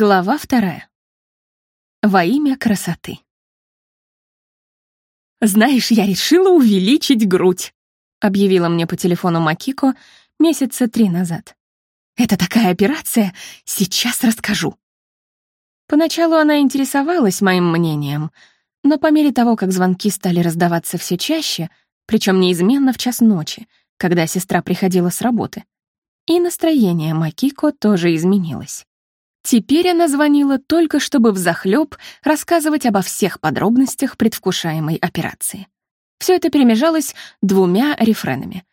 Глава вторая. Во имя красоты. «Знаешь, я решила увеличить грудь», — объявила мне по телефону Макико месяца три назад. «Это такая операция, сейчас расскажу». Поначалу она интересовалась моим мнением, но по мере того, как звонки стали раздаваться все чаще, причем неизменно в час ночи, когда сестра приходила с работы, и настроение Макико тоже изменилось. Теперь она звонила только, чтобы взахлёб рассказывать обо всех подробностях предвкушаемой операции. Все это перемежалось двумя рефренами.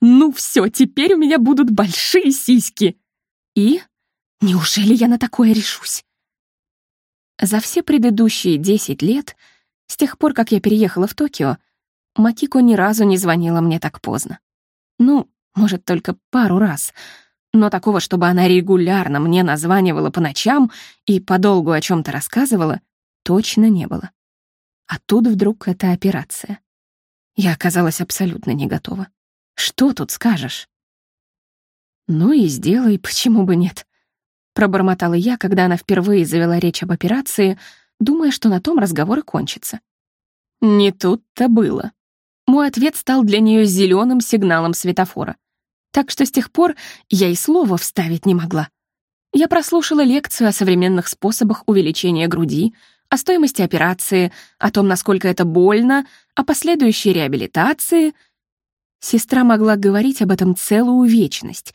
«Ну все, теперь у меня будут большие сиськи!» И «Неужели я на такое решусь?» За все предыдущие 10 лет, с тех пор, как я переехала в Токио, Макико ни разу не звонила мне так поздно. Ну, может, только пару раз — но такого, чтобы она регулярно мне названивала по ночам и подолгу о чем то рассказывала, точно не было. А тут вдруг эта операция. Я оказалась абсолютно не готова. Что тут скажешь? Ну и сделай, почему бы нет? Пробормотала я, когда она впервые завела речь об операции, думая, что на том разговор и кончится. Не тут-то было. Мой ответ стал для нее зеленым сигналом светофора так что с тех пор я и слова вставить не могла. Я прослушала лекцию о современных способах увеличения груди, о стоимости операции, о том, насколько это больно, о последующей реабилитации. Сестра могла говорить об этом целую вечность,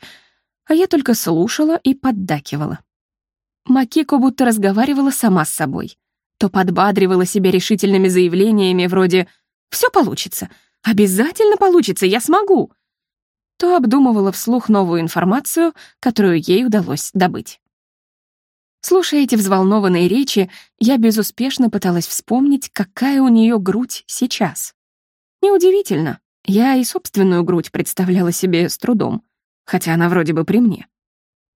а я только слушала и поддакивала. Макико будто разговаривала сама с собой. То подбадривала себя решительными заявлениями вроде «Все получится, обязательно получится, я смогу», то обдумывала вслух новую информацию, которую ей удалось добыть. Слушая эти взволнованные речи, я безуспешно пыталась вспомнить, какая у нее грудь сейчас. Неудивительно, я и собственную грудь представляла себе с трудом, хотя она вроде бы при мне.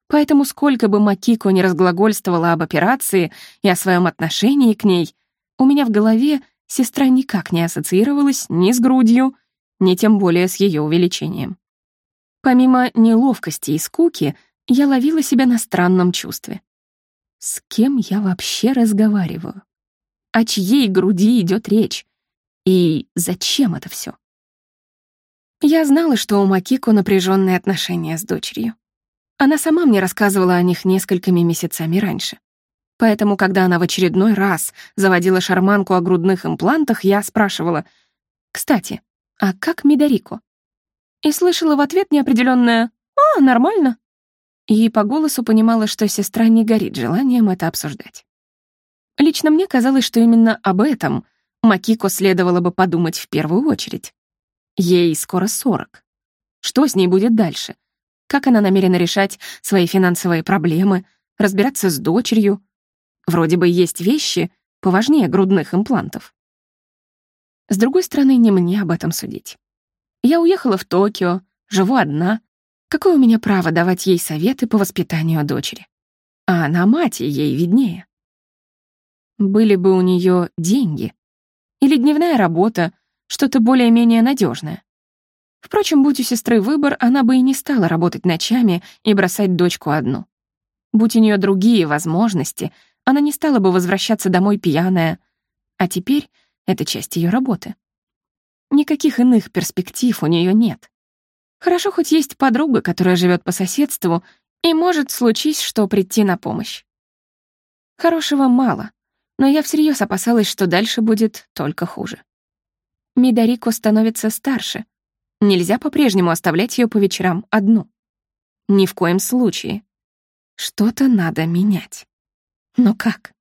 Поэтому сколько бы Макико не разглагольствовала об операции и о своем отношении к ней, у меня в голове сестра никак не ассоциировалась ни с грудью, ни тем более с ее увеличением. Помимо неловкости и скуки, я ловила себя на странном чувстве. С кем я вообще разговариваю? О чьей груди идет речь? И зачем это все? Я знала, что у Макико напряженные отношения с дочерью. Она сама мне рассказывала о них несколькими месяцами раньше. Поэтому, когда она в очередной раз заводила шарманку о грудных имплантах, я спрашивала, «Кстати, а как Мидарико?» И слышала в ответ неопределённое «А, нормально». И по голосу понимала, что сестра не горит желанием это обсуждать. Лично мне казалось, что именно об этом Макико следовало бы подумать в первую очередь. Ей скоро сорок. Что с ней будет дальше? Как она намерена решать свои финансовые проблемы, разбираться с дочерью? Вроде бы есть вещи поважнее грудных имплантов. С другой стороны, не мне об этом судить. Я уехала в Токио, живу одна. Какое у меня право давать ей советы по воспитанию дочери? А она мать, ей виднее. Были бы у нее деньги. Или дневная работа, что-то более-менее надежное. Впрочем, будь у сестры выбор, она бы и не стала работать ночами и бросать дочку одну. Будь у нее другие возможности, она не стала бы возвращаться домой пьяная. А теперь это часть ее работы. Никаких иных перспектив у нее нет. Хорошо, хоть есть подруга, которая живет по соседству, и может случись, что прийти на помощь. Хорошего мало, но я всерьез опасалась, что дальше будет только хуже. Мидарико становится старше. Нельзя по-прежнему оставлять ее по вечерам одну. Ни в коем случае. Что-то надо менять. Но как?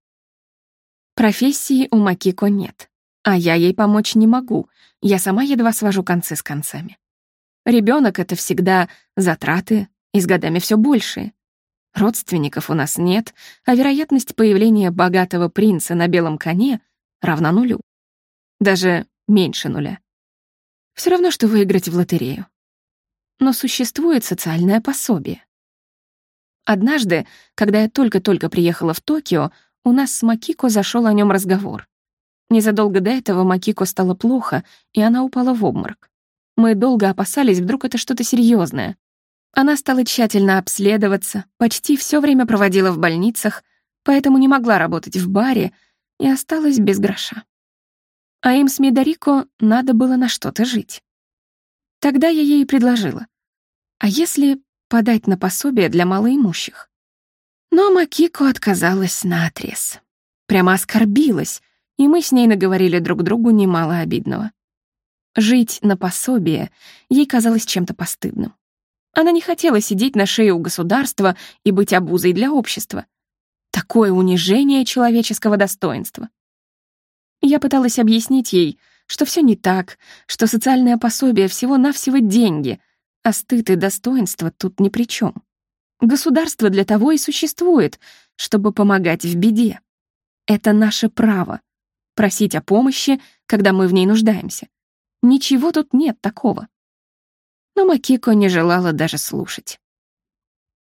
Профессии у Макико нет. А я ей помочь не могу, я сама едва свожу концы с концами. Ребенок это всегда затраты, и с годами все большие. Родственников у нас нет, а вероятность появления богатого принца на белом коне равна нулю. Даже меньше нуля. Все равно, что выиграть в лотерею. Но существует социальное пособие. Однажды, когда я только-только приехала в Токио, у нас с Макико зашел о нем разговор. Незадолго до этого Макико стало плохо, и она упала в обморок. Мы долго опасались, вдруг это что-то серьезное. Она стала тщательно обследоваться, почти все время проводила в больницах, поэтому не могла работать в баре и осталась без гроша. А им с Мидарико надо было на что-то жить. Тогда я ей предложила. А если подать на пособие для малоимущих? Но Макико отказалась наотрез. Прямо оскорбилась, и мы с ней наговорили друг другу немало обидного. Жить на пособие ей казалось чем-то постыдным. Она не хотела сидеть на шее у государства и быть обузой для общества. Такое унижение человеческого достоинства. Я пыталась объяснить ей, что все не так, что социальное пособие всего-навсего деньги, а стыд и достоинство тут ни при чем. Государство для того и существует, чтобы помогать в беде. Это наше право — просить о помощи, когда мы в ней нуждаемся. Ничего тут нет такого. Но Макико не желала даже слушать.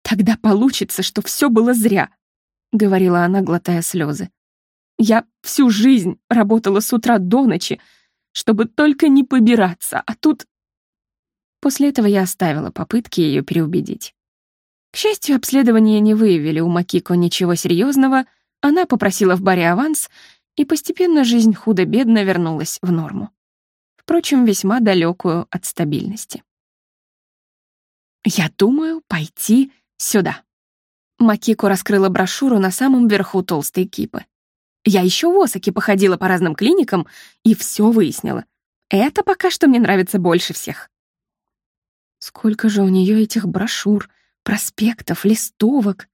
«Тогда получится, что все было зря», — говорила она, глотая слезы. «Я всю жизнь работала с утра до ночи, чтобы только не побираться, а тут...» После этого я оставила попытки ее переубедить. К счастью, обследования не выявили у Макико ничего серьезного, она попросила в баре аванс, и постепенно жизнь худо-бедно вернулась в норму впрочем, весьма далекую от стабильности. «Я думаю пойти сюда». Макико раскрыла брошюру на самом верху толстой кипы. Я еще в Осаке походила по разным клиникам и все выяснила. Это пока что мне нравится больше всех. Сколько же у нее этих брошюр, проспектов, листовок?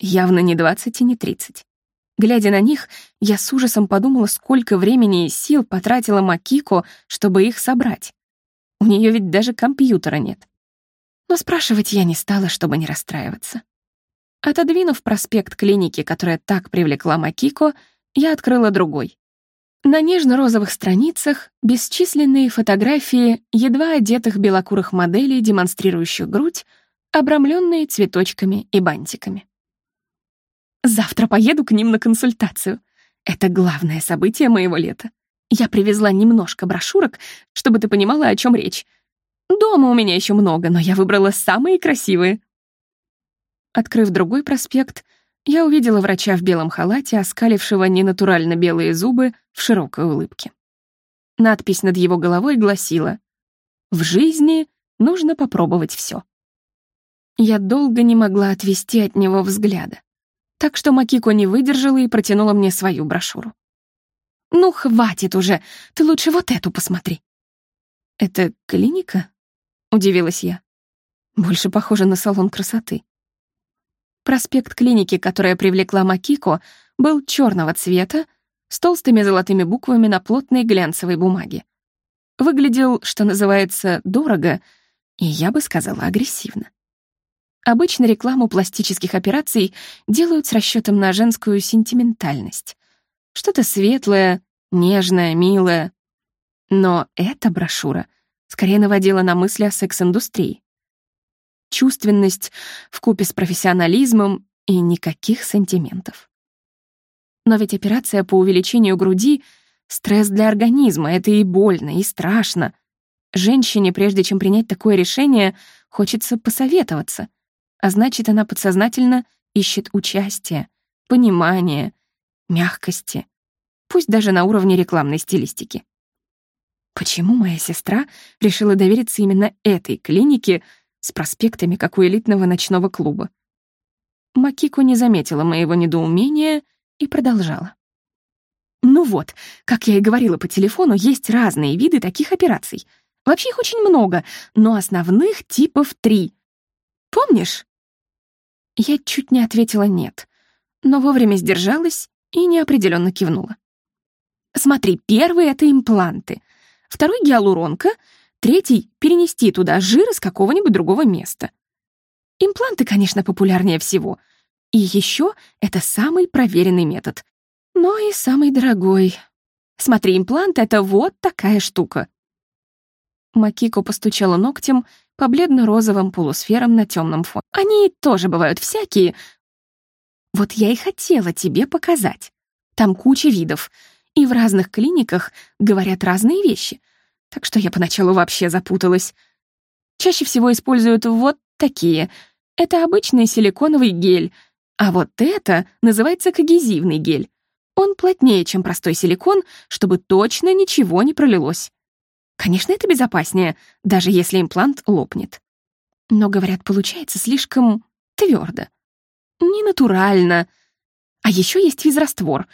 Явно не 20 и не 30. Глядя на них, я с ужасом подумала, сколько времени и сил потратила Макико, чтобы их собрать. У нее ведь даже компьютера нет. Но спрашивать я не стала, чтобы не расстраиваться. Отодвинув проспект клиники, которая так привлекла Макико, я открыла другой. На нежно-розовых страницах бесчисленные фотографии едва одетых белокурых моделей, демонстрирующих грудь, обрамленные цветочками и бантиками. Завтра поеду к ним на консультацию. Это главное событие моего лета. Я привезла немножко брошюрок, чтобы ты понимала, о чем речь. Дома у меня еще много, но я выбрала самые красивые. Открыв другой проспект, я увидела врача в белом халате, оскалившего ненатурально белые зубы в широкой улыбке. Надпись над его головой гласила «В жизни нужно попробовать все». Я долго не могла отвести от него взгляда. Так что Макико не выдержала и протянула мне свою брошюру. «Ну, хватит уже, ты лучше вот эту посмотри». «Это клиника?» — удивилась я. Больше похоже на салон красоты. Проспект клиники, которая привлекла Макико, был черного цвета, с толстыми золотыми буквами на плотной глянцевой бумаге. Выглядел, что называется, дорого, и я бы сказала агрессивно. Обычно рекламу пластических операций делают с расчетом на женскую сентиментальность. Что-то светлое, нежное, милое. Но эта брошюра скорее наводила на мысли о секс-индустрии. Чувственность вкупе с профессионализмом и никаких сантиментов. Но ведь операция по увеличению груди — стресс для организма, это и больно, и страшно. Женщине, прежде чем принять такое решение, хочется посоветоваться — а значит, она подсознательно ищет участия, понимания, мягкости, пусть даже на уровне рекламной стилистики. Почему моя сестра решила довериться именно этой клинике с проспектами, как у элитного ночного клуба? Макико не заметила моего недоумения и продолжала. Ну вот, как я и говорила по телефону, есть разные виды таких операций. Вообще их очень много, но основных типов три. Помнишь? Я чуть не ответила «нет», но вовремя сдержалась и неопределенно кивнула. Смотри, первый — это импланты, второй — гиалуронка, третий — перенести туда жир из какого-нибудь другого места. Импланты, конечно, популярнее всего. И еще это самый проверенный метод, но и самый дорогой. Смотри, имплант — это вот такая штука. Макико постучала ногтем по бледно-розовым полусферам на темном фоне. Они тоже бывают всякие. Вот я и хотела тебе показать. Там куча видов, и в разных клиниках говорят разные вещи. Так что я поначалу вообще запуталась. Чаще всего используют вот такие. Это обычный силиконовый гель. А вот это называется когезивный гель. Он плотнее, чем простой силикон, чтобы точно ничего не пролилось. Конечно, это безопаснее, даже если имплант лопнет. Но, говорят, получается слишком твердо. Ненатурально. А еще есть физраствор.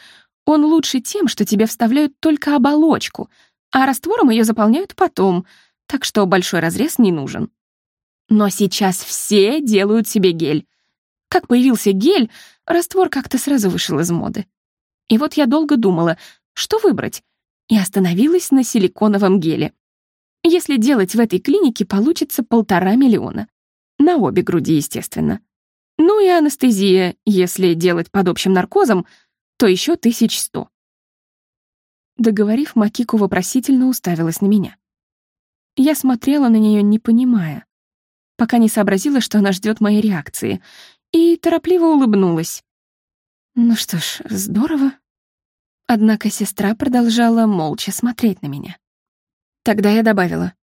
Он лучше тем, что тебе вставляют только оболочку, а раствором ее заполняют потом, так что большой разрез не нужен. Но сейчас все делают себе гель. Как появился гель, раствор как-то сразу вышел из моды. И вот я долго думала, что выбрать, и остановилась на силиконовом геле. Если делать в этой клинике, получится полтора миллиона. На обе груди, естественно. Ну и анестезия, если делать под общим наркозом, то еще тысяч сто. Договорив, Макику вопросительно уставилась на меня. Я смотрела на нее, не понимая, пока не сообразила, что она ждет моей реакции, и торопливо улыбнулась. Ну что ж, здорово. Однако сестра продолжала молча смотреть на меня. Тогда я добавила.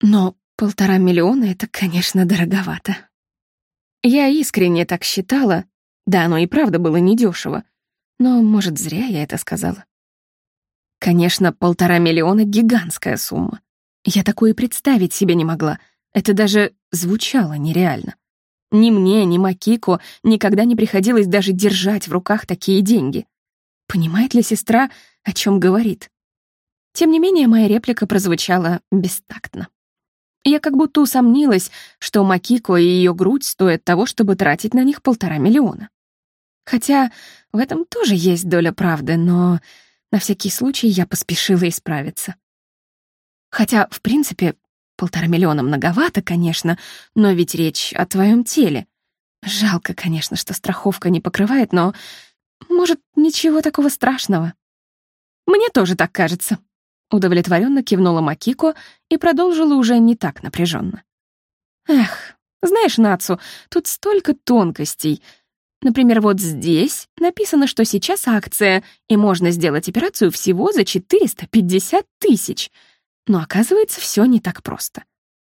Но полтора миллиона — это, конечно, дороговато. Я искренне так считала. Да, оно и правда было недешево. Но, может, зря я это сказала. Конечно, полтора миллиона — гигантская сумма. Я такое представить себе не могла. Это даже звучало нереально. Ни мне, ни Макико никогда не приходилось даже держать в руках такие деньги. Понимает ли сестра, о чем говорит? Тем не менее, моя реплика прозвучала бестактно. Я как будто усомнилась, что Макико и ее грудь стоят того, чтобы тратить на них полтора миллиона. Хотя в этом тоже есть доля правды, но на всякий случай я поспешила исправиться. Хотя, в принципе, полтора миллиона многовато, конечно, но ведь речь о твоем теле. Жалко, конечно, что страховка не покрывает, но, может, ничего такого страшного. Мне тоже так кажется. Удовлетворенно кивнула Макико и продолжила уже не так напряженно. Эх, знаешь, Нацу, тут столько тонкостей. Например, вот здесь написано, что сейчас акция, и можно сделать операцию всего за 450 тысяч. Но оказывается, все не так просто.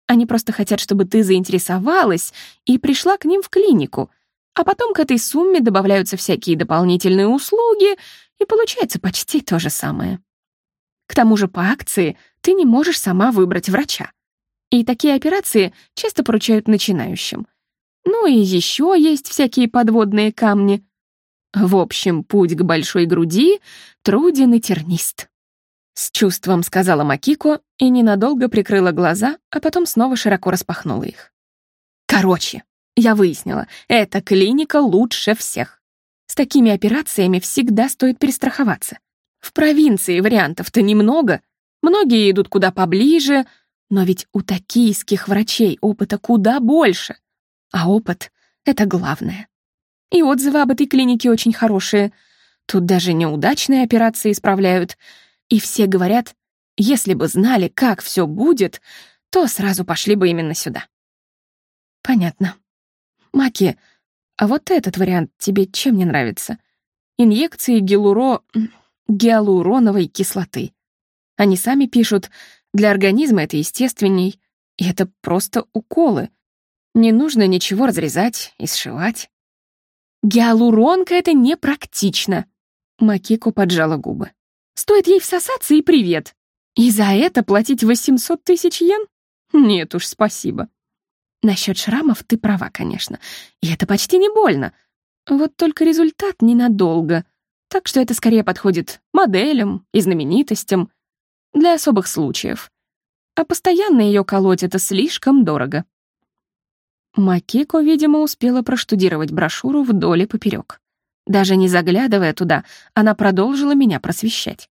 Они просто хотят, чтобы ты заинтересовалась и пришла к ним в клинику, а потом к этой сумме добавляются всякие дополнительные услуги, и получается почти то же самое. К тому же по акции ты не можешь сама выбрать врача. И такие операции часто поручают начинающим. Ну и еще есть всякие подводные камни. В общем, путь к большой груди труден и тернист. С чувством сказала Макико и ненадолго прикрыла глаза, а потом снова широко распахнула их. Короче, я выяснила, эта клиника лучше всех. С такими операциями всегда стоит перестраховаться. В провинции вариантов-то немного, многие идут куда поближе, но ведь у токийских врачей опыта куда больше. А опыт — это главное. И отзывы об этой клинике очень хорошие. Тут даже неудачные операции исправляют. И все говорят, если бы знали, как все будет, то сразу пошли бы именно сюда. Понятно. Маки, а вот этот вариант тебе чем не нравится? Инъекции гиалуро гиалуроновой кислоты. Они сами пишут, для организма это естественней, и это просто уколы. Не нужно ничего разрезать и сшивать. Гиалуронка — это непрактично. Макико поджала губы. Стоит ей всосаться и привет. И за это платить 800 тысяч йен? Нет уж, спасибо. Насчет шрамов ты права, конечно. И это почти не больно. Вот только результат ненадолго. Так что это скорее подходит моделям и знаменитостям для особых случаев. А постоянно ее колоть — это слишком дорого. Макико, видимо, успела проштудировать брошюру вдоль и поперек. Даже не заглядывая туда, она продолжила меня просвещать.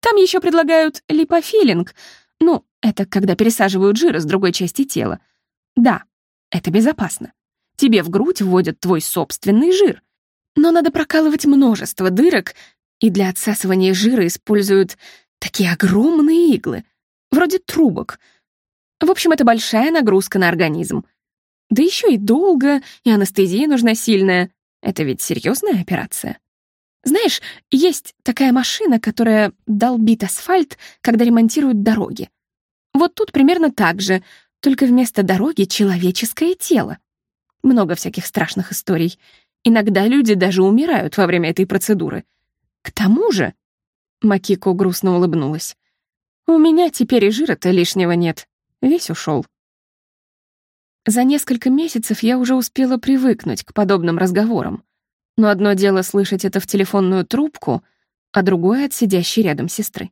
Там еще предлагают липофилинг. Ну, это когда пересаживают жир из другой части тела. Да, это безопасно. Тебе в грудь вводят твой собственный жир, но надо прокалывать множество дырок, и для отсасывания жира используют такие огромные иглы, вроде трубок. В общем, это большая нагрузка на организм. Да еще и долго, и анестезия нужна сильная. Это ведь серьезная операция. Знаешь, есть такая машина, которая долбит асфальт, когда ремонтируют дороги. Вот тут примерно так же, только вместо дороги человеческое тело. Много всяких страшных историй. Иногда люди даже умирают во время этой процедуры. К тому же...» Макико грустно улыбнулась. «У меня теперь и жира-то лишнего нет. Весь ушел. За несколько месяцев я уже успела привыкнуть к подобным разговорам. Но одно дело слышать это в телефонную трубку, а другое — от сидящей рядом сестры.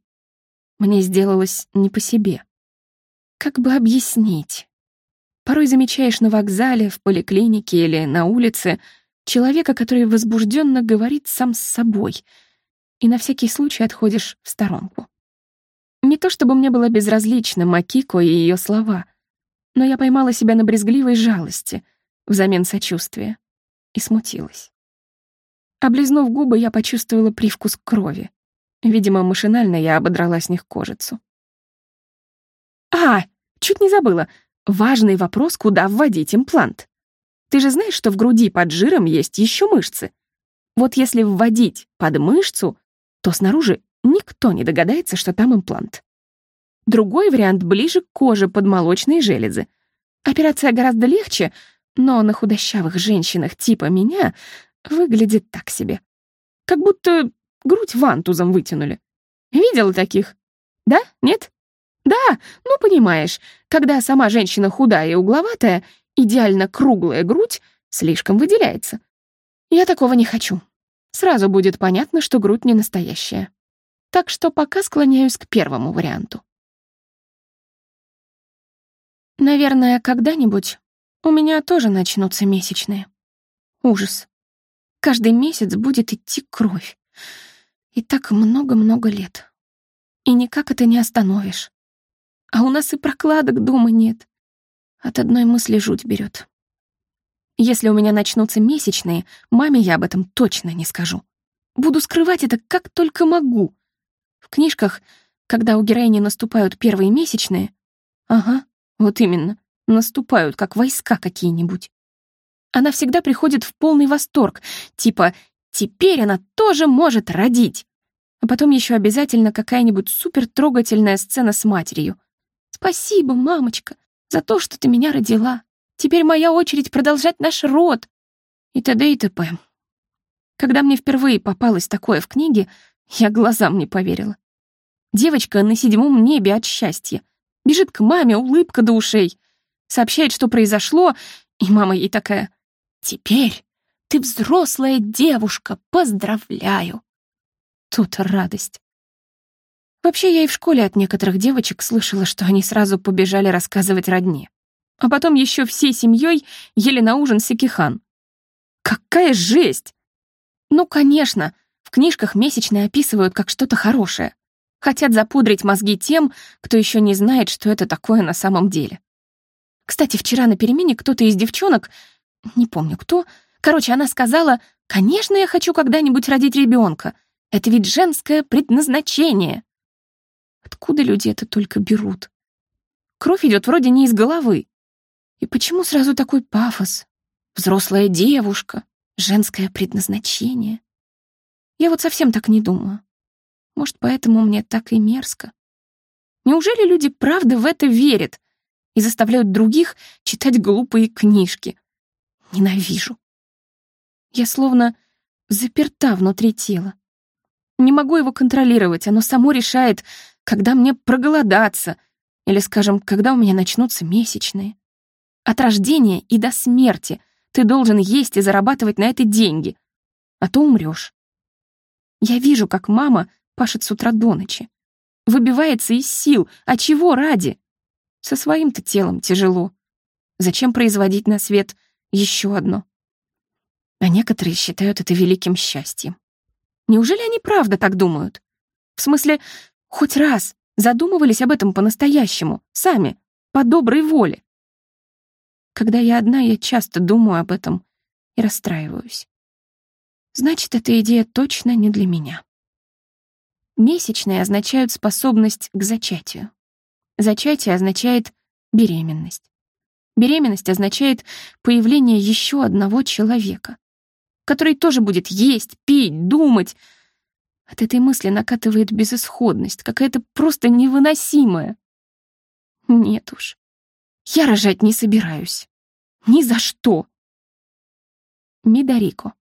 Мне сделалось не по себе. Как бы объяснить? Порой замечаешь на вокзале, в поликлинике или на улице человека, который возбужденно говорит сам с собой, и на всякий случай отходишь в сторонку. Не то чтобы мне было безразлично Макико и ее слова, но я поймала себя на брезгливой жалости взамен сочувствия и смутилась. Облизнув губы, я почувствовала привкус крови. Видимо, машинально я ободрала с них кожицу. «А, чуть не забыла. Важный вопрос, куда вводить имплант. Ты же знаешь, что в груди под жиром есть еще мышцы? Вот если вводить под мышцу, то снаружи никто не догадается, что там имплант. Другой вариант ближе к коже под молочные железы. Операция гораздо легче, но на худощавых женщинах типа меня выглядит так себе. Как будто грудь вантузом вытянули. Видела таких? Да? Нет? Да, ну понимаешь, когда сама женщина худая и угловатая, идеально круглая грудь слишком выделяется. Я такого не хочу. Сразу будет понятно, что грудь не настоящая. Так что пока склоняюсь к первому варианту. Наверное, когда-нибудь у меня тоже начнутся месячные. Ужас. Каждый месяц будет идти кровь. И так много-много лет. И никак это не остановишь. А у нас и прокладок дома нет. От одной мысли жуть берет. Если у меня начнутся месячные, маме я об этом точно не скажу. Буду скрывать это как только могу. В книжках, когда у героини наступают первые месячные, ага, вот именно, наступают, как войска какие-нибудь. Она всегда приходит в полный восторг, типа «теперь она тоже может родить». А потом еще обязательно какая-нибудь супертрогательная сцена с матерью. «Спасибо, мамочка, за то, что ты меня родила. Теперь моя очередь продолжать наш род». И т.д. и т.п. Когда мне впервые попалось такое в книге, я глазам не поверила. Девочка на седьмом небе от счастья. Бежит к маме, улыбка до ушей. Сообщает, что произошло, и мама ей такая, «Теперь ты взрослая девушка, поздравляю!» Тут радость. Вообще, я и в школе от некоторых девочек слышала, что они сразу побежали рассказывать родне. А потом еще всей семьей ели на ужин секихан. Какая жесть! Ну, конечно, в книжках месячные описывают как что-то хорошее. Хотят запудрить мозги тем, кто еще не знает, что это такое на самом деле. Кстати, вчера на перемене кто-то из девчонок, не помню кто, короче, она сказала, «Конечно, я хочу когда-нибудь родить ребенка. Это ведь женское предназначение». Откуда люди это только берут? Кровь идет вроде не из головы. И почему сразу такой пафос? Взрослая девушка, женское предназначение. Я вот совсем так не думаю. Может, поэтому мне так и мерзко. Неужели люди правда в это верят и заставляют других читать глупые книжки? Ненавижу. Я словно заперта внутри тела. Не могу его контролировать, оно само решает, когда мне проголодаться или, скажем, когда у меня начнутся месячные. От рождения и до смерти ты должен есть и зарабатывать на это деньги, а то умрешь. Я вижу, как мама пашет с утра до ночи. Выбивается из сил. А чего ради? Со своим-то телом тяжело. Зачем производить на свет еще одно? А некоторые считают это великим счастьем. Неужели они правда так думают? В смысле, хоть раз задумывались об этом по-настоящему, сами, по доброй воле? Когда я одна, я часто думаю об этом и расстраиваюсь. Значит, эта идея точно не для меня. Месячные означают способность к зачатию. Зачатие означает беременность. Беременность означает появление еще одного человека, который тоже будет есть, пить, думать. От этой мысли накатывает безысходность, какая-то просто невыносимая. Нет уж, я рожать не собираюсь. Ни за что. Мидарико.